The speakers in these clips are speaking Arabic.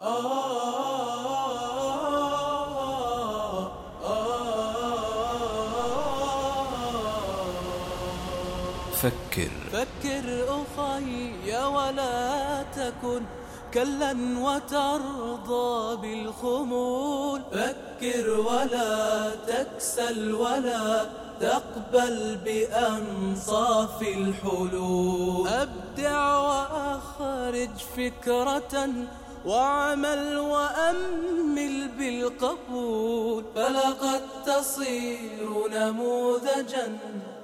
فكر. فكر أخي ولا تكن كلا وترضى بالخمول. فكر ولا تكسل ولا تقبل بأنصاف الحلول. أبدع وأخرج فكرة واعمل وأمل بالقبول. فلقد تصير نموذجا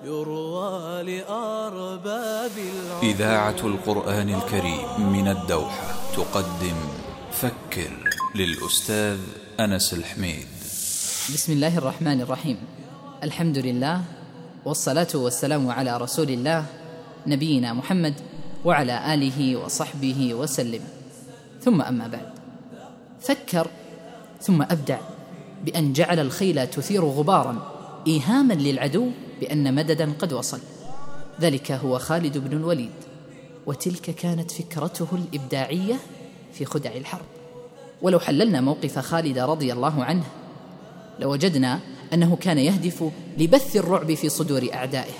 يروى لأرباب العقول. إذاعة القرآن الكريم من الدوحة تقدم فكر للأستاذ أنس الحميد. بسم الله الرحمن الرحيم. الحمد لله والصلاة والسلام على رسول الله نبينا محمد وعلى آله وصحبه وسلم. ثم أما بعد. فكر ثم أبدع بأن جعل الخيل تثير غبارا إيهاما للعدو بأن مددا قد وصل. ذلك هو خالد بن الوليد. وتلك كانت فكرته الإبداعية في خدع الحرب. ولو حللنا موقف خالد رضي الله عنه لوجدنا أنه كان يهدف لبث الرعب في صدور أعدائه.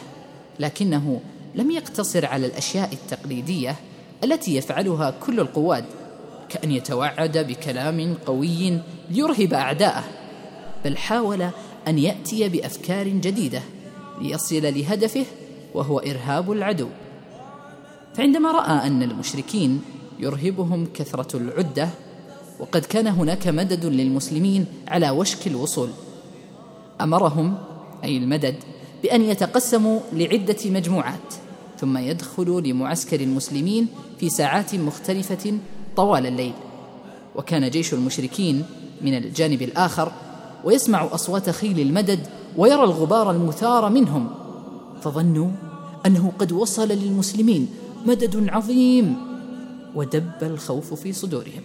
لكنه لم يقتصر على الأشياء التقليدية التي يفعلها كل القواد كأن يتوعد بكلام قوي ليرهب أعداءه بل حاول أن يأتي بأفكار جديدة ليصل لهدفه وهو إرهاب العدو. فعندما رأى أن المشركين يرهبهم كثرة العدة وقد كان هناك مدد للمسلمين على وشك الوصول أمرهم أي المدد بأن يتقسموا لعدة مجموعات ثم يدخلوا لمعسكر المسلمين في ساعات مختلفة طوال الليل. وكان جيش المشركين من الجانب الآخر ويسمع أصوات خيل المدد ويرى الغبار المثار منهم. فظنوا أنه قد وصل للمسلمين مدد عظيم. ودب الخوف في صدورهم.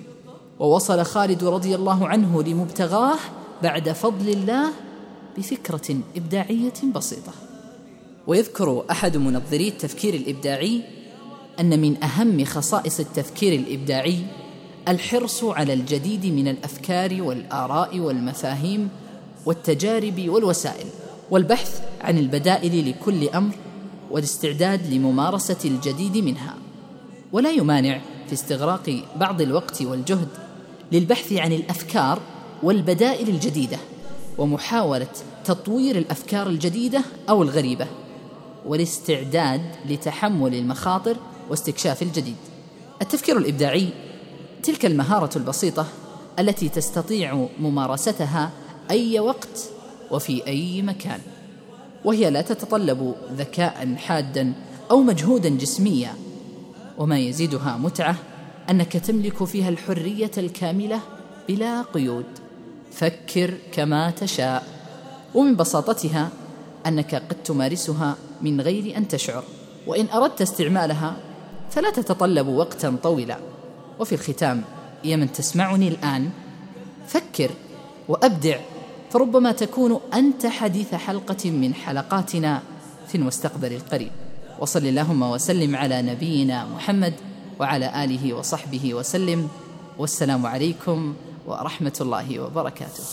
ووصل خالد رضي الله عنه لمبتغاه بعد فضل الله بفكرة إبداعية بسيطة. ويذكر أحد منظري التفكير الإبداعي أن من أهم خصائص التفكير الإبداعي الحرص على الجديد من الأفكار والآراء والمفاهيم والتجارب والوسائل والبحث عن البدائل لكل أمر والاستعداد لممارسة الجديد منها. ولا يمانع في استغراق بعض الوقت والجهد للبحث عن الأفكار والبدائل الجديدة ومحاولة تطوير الأفكار الجديدة أو الغريبة والاستعداد لتحمل المخاطر واستكشاف الجديد. التفكير الإبداعي تلك المهارة البسيطة التي تستطيع ممارستها أي وقت وفي أي مكان وهي لا تتطلب ذكاء حادا أو مجهودا جسميا وما يزيدها متعة أنك تملك فيها الحرية الكاملة بلا قيود. فكر كما تشاء ومن بساطتها أنك قد تمارسها من غير أن تشعر وإن أردت استعمالها فلا تتطلب وقتا طويلا. وفي الختام يا من تسمعني الآن فكر وأبدع فربما تكون أنت حديث حلقة من حلقاتنا في المستقبل القريب. وصل اللهم وسلم على نبينا محمد وعلى آله وصحبه وسلم. والسلام عليكم ورحمة الله وبركاته.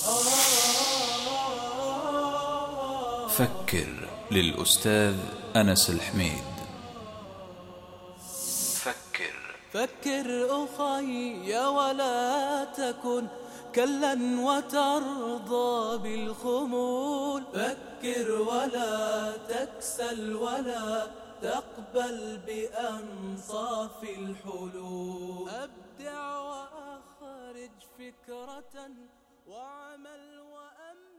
فكر للأستاذ أنس الحميد. فكر أخي ولا تكن كلا وترضى بالخمول. فكر ولا تكسل ولا تقبل بأنصاف الحلول. أبدع وأخرج فكرة واعمل وأمن